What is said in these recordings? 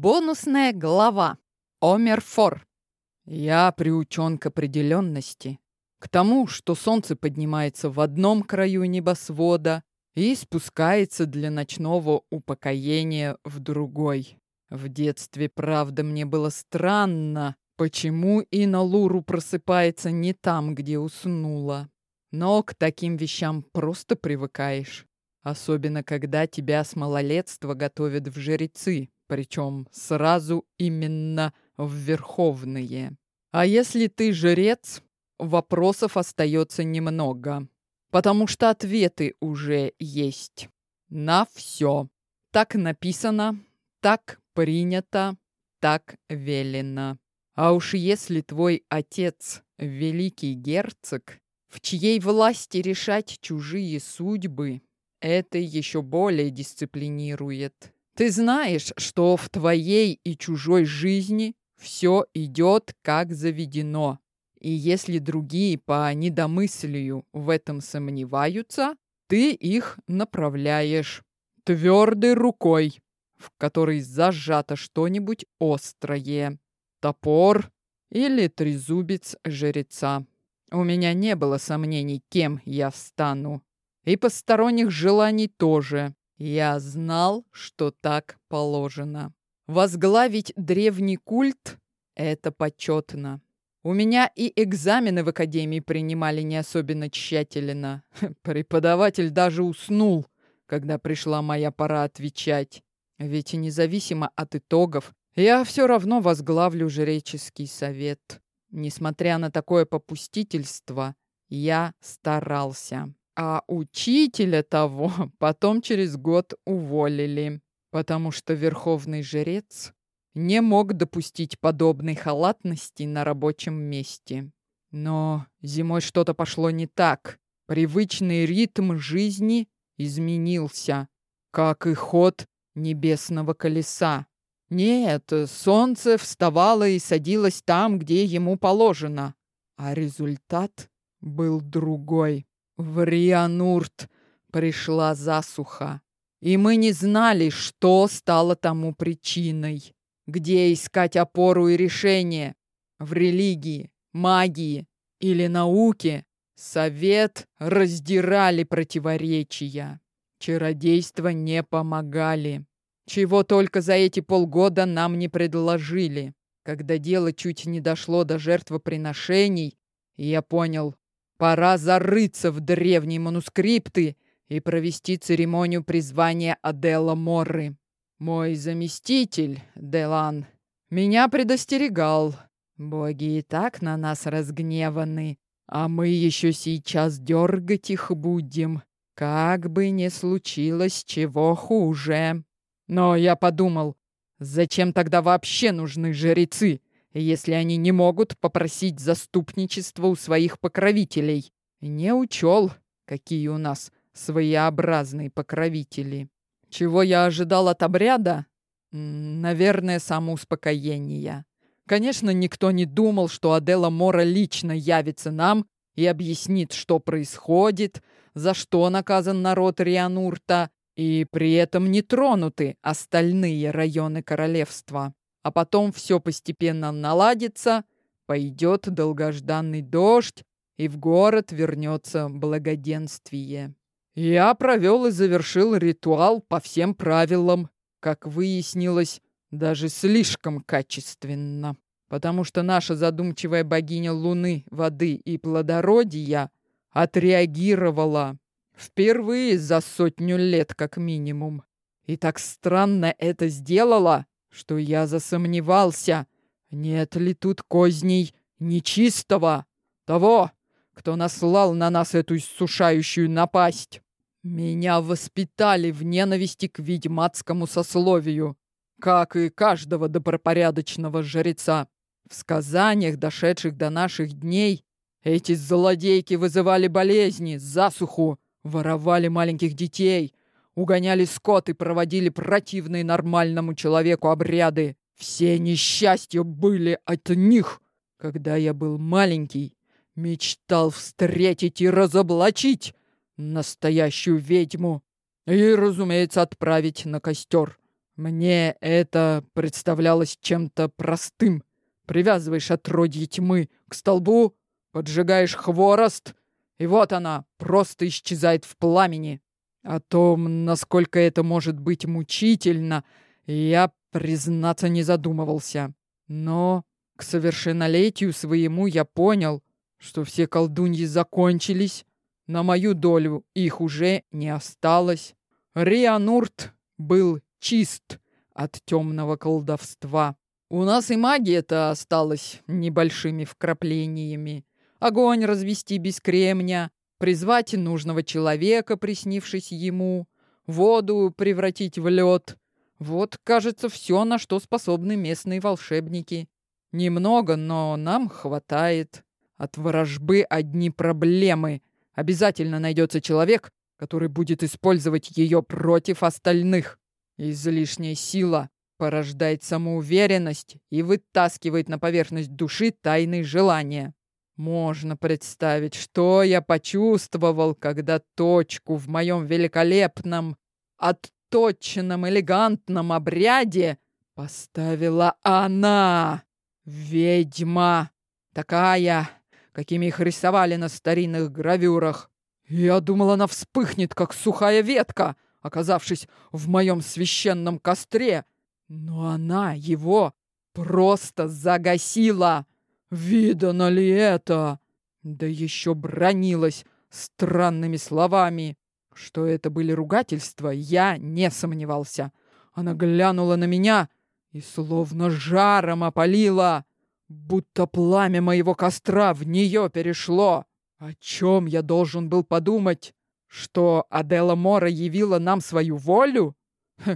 Бонусная глава. Омерфор. Я приучен к определенности. К тому, что солнце поднимается в одном краю небосвода и спускается для ночного упокоения в другой. В детстве, правда, мне было странно, почему Иналуру просыпается не там, где уснула. Но к таким вещам просто привыкаешь. Особенно, когда тебя с малолетства готовят в жрецы, причем сразу именно в верховные. А если ты жрец, вопросов остается немного, потому что ответы уже есть. На все. Так написано, так принято, так велено. А уж если твой отец — великий герцог, в чьей власти решать чужие судьбы, это еще более дисциплинирует. Ты знаешь, что в твоей и чужой жизни все идет как заведено. И если другие по недомыслию в этом сомневаются, ты их направляешь твердой рукой, в которой зажато что-нибудь острое. Топор или трезубец жреца. У меня не было сомнений, кем я стану. И посторонних желаний тоже. Я знал, что так положено. Возглавить древний культ — это почетно. У меня и экзамены в академии принимали не особенно тщательно. Преподаватель даже уснул, когда пришла моя пора отвечать. Ведь независимо от итогов, я все равно возглавлю жреческий совет. Несмотря на такое попустительство, я старался. А учителя того потом через год уволили, потому что верховный жрец не мог допустить подобной халатности на рабочем месте. Но зимой что-то пошло не так. Привычный ритм жизни изменился, как и ход небесного колеса. Нет, солнце вставало и садилось там, где ему положено, а результат был другой. В Рианурт пришла засуха, и мы не знали, что стало тому причиной. Где искать опору и решение? В религии, магии или науке? Совет раздирали противоречия. Чародейства не помогали. Чего только за эти полгода нам не предложили. Когда дело чуть не дошло до жертвоприношений, я понял, Пора зарыться в древние манускрипты и провести церемонию призвания Адела Морры. Мой заместитель, Делан, меня предостерегал. Боги и так на нас разгневаны, а мы еще сейчас дергать их будем, как бы не случилось чего хуже. Но я подумал, зачем тогда вообще нужны жрецы? Если они не могут попросить заступничество у своих покровителей. Не учел, какие у нас своеобразные покровители. Чего я ожидал от обряда? Наверное, самоуспокоение. Конечно, никто не думал, что Адела Мора лично явится нам и объяснит, что происходит, за что наказан народ Рианурта, и при этом не тронуты остальные районы королевства а потом все постепенно наладится, пойдет долгожданный дождь, и в город вернется благоденствие. Я провел и завершил ритуал по всем правилам, как выяснилось, даже слишком качественно, потому что наша задумчивая богиня Луны, воды и плодородия отреагировала впервые за сотню лет как минимум. И так странно это сделала, что я засомневался, нет ли тут козней нечистого, того, кто наслал на нас эту иссушающую напасть. Меня воспитали в ненависти к ведьмацкому сословию, как и каждого добропорядочного жреца. В сказаниях, дошедших до наших дней, эти злодейки вызывали болезни, засуху, воровали маленьких детей, угоняли скот и проводили противные нормальному человеку обряды. Все несчастья были от них. Когда я был маленький, мечтал встретить и разоблачить настоящую ведьму и, разумеется, отправить на костер Мне это представлялось чем-то простым. Привязываешь отродье тьмы к столбу, поджигаешь хворост, и вот она просто исчезает в пламени. О том, насколько это может быть мучительно, я, признаться, не задумывался. Но к совершеннолетию своему я понял, что все колдуньи закончились, на мою долю их уже не осталось. Рианурт был чист от темного колдовства. У нас и магия-то осталась небольшими вкраплениями. Огонь развести без кремня, призвать нужного человека, приснившись ему, воду превратить в лед. Вот, кажется, все, на что способны местные волшебники. Немного, но нам хватает. От ворожбы одни проблемы. Обязательно найдется человек, который будет использовать ее против остальных. Излишняя сила порождает самоуверенность и вытаскивает на поверхность души тайные желания. Можно представить, что я почувствовал, когда точку в моем великолепном, отточенном, элегантном обряде поставила она, ведьма, такая, какими их рисовали на старинных гравюрах. Я думал, она вспыхнет, как сухая ветка, оказавшись в моем священном костре. Но она его просто загасила. Видано ли это? Да еще бронилась странными словами. Что это были ругательства, я не сомневался. Она глянула на меня и словно жаром опалила, будто пламя моего костра в нее перешло. О чем я должен был подумать? Что Адела Мора явила нам свою волю?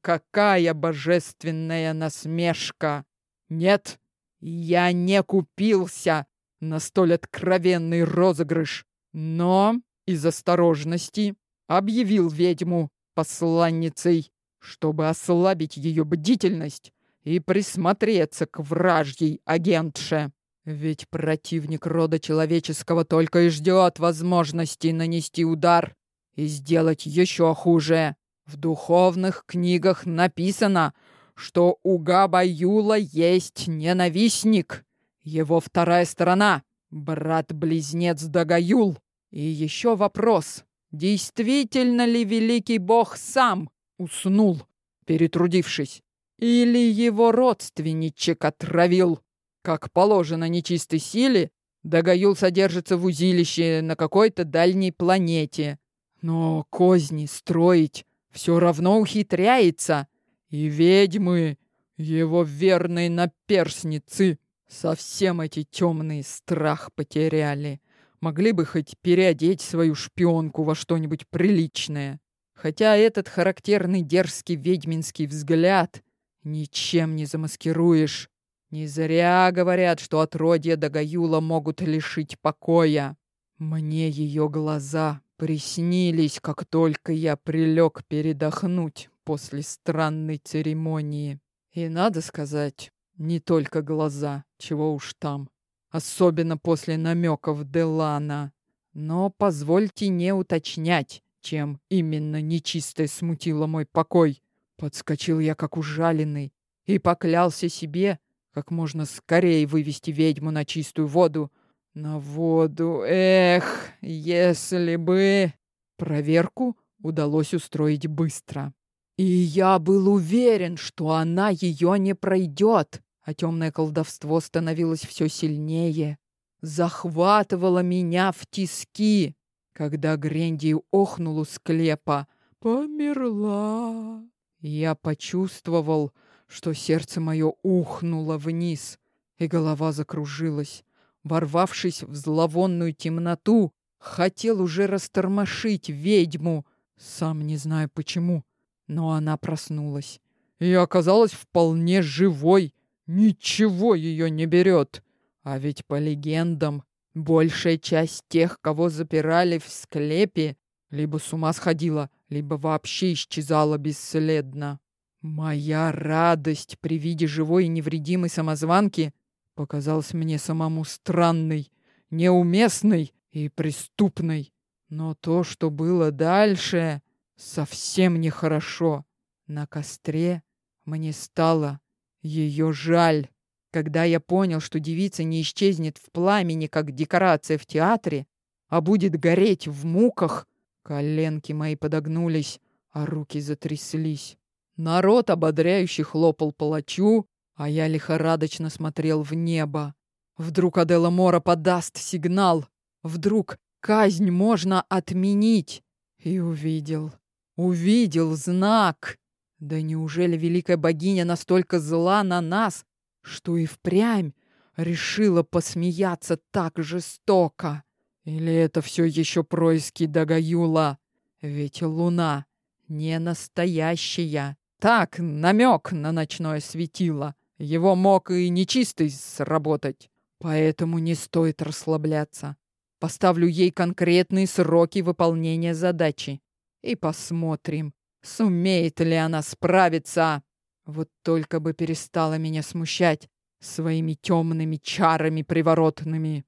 Какая божественная насмешка! Нет, я не купился на столь откровенный розыгрыш, но из осторожности объявил ведьму посланницей, чтобы ослабить ее бдительность и присмотреться к вражьей агентше. Ведь противник рода человеческого только и ждет возможности нанести удар и сделать еще хуже. В духовных книгах написано, что у Габаюла есть ненавистник. Его вторая сторона — брат-близнец Дагаюл. И еще вопрос, действительно ли великий бог сам уснул, перетрудившись? Или его родственничек отравил? Как положено нечистой силе, Дагаюл содержится в узилище на какой-то дальней планете. Но козни строить все равно ухитряется. И ведьмы, его верные наперсницы, совсем эти темные страх потеряли. Могли бы хоть переодеть свою шпионку во что-нибудь приличное. Хотя этот характерный дерзкий ведьминский взгляд ничем не замаскируешь. Не зря говорят, что отродья Дагаюла могут лишить покоя. Мне ее глаза приснились, как только я прилег передохнуть после странной церемонии. И надо сказать, не только глаза, чего уж там. Особенно после намеков Делана. Но позвольте не уточнять, чем именно нечистое смутило мой покой. Подскочил я, как ужаленный, и поклялся себе, как можно скорее вывести ведьму на чистую воду. На воду, эх, если бы... Проверку удалось устроить быстро. И я был уверен, что она ее не пройдет, а темное колдовство становилось все сильнее, захватывало меня в тиски, когда Гренди охнул у склепа. «Померла!» Я почувствовал, что сердце мое ухнуло вниз, и голова закружилась. Ворвавшись в зловонную темноту, хотел уже растормошить ведьму, сам не знаю почему. Но она проснулась и оказалась вполне живой. Ничего ее не берет. А ведь по легендам, большая часть тех, кого запирали в склепе, либо с ума сходила, либо вообще исчезала бесследно. Моя радость при виде живой и невредимой самозванки показалась мне самому странной, неуместной и преступной. Но то, что было дальше... Совсем нехорошо. На костре Мне стало ее жаль. Когда я понял, что девица не исчезнет в пламени, как декорация в театре, а будет гореть в муках, коленки мои подогнулись, а руки затряслись. Народ ободряюще хлопал палачу, а я лихорадочно смотрел в небо. Вдруг Адела Мора подаст сигнал. Вдруг казнь можно отменить. И увидел. Увидел знак. Да неужели великая богиня настолько зла на нас, что и впрямь решила посмеяться так жестоко? Или это все еще происки Дагаюла? Ведь луна не настоящая. Так, намек на ночное светило. Его мог и нечистый сработать. Поэтому не стоит расслабляться. Поставлю ей конкретные сроки выполнения задачи. И посмотрим, Сумеет ли она справиться? Вот только бы перестала меня смущать своими темными чарами приворотными.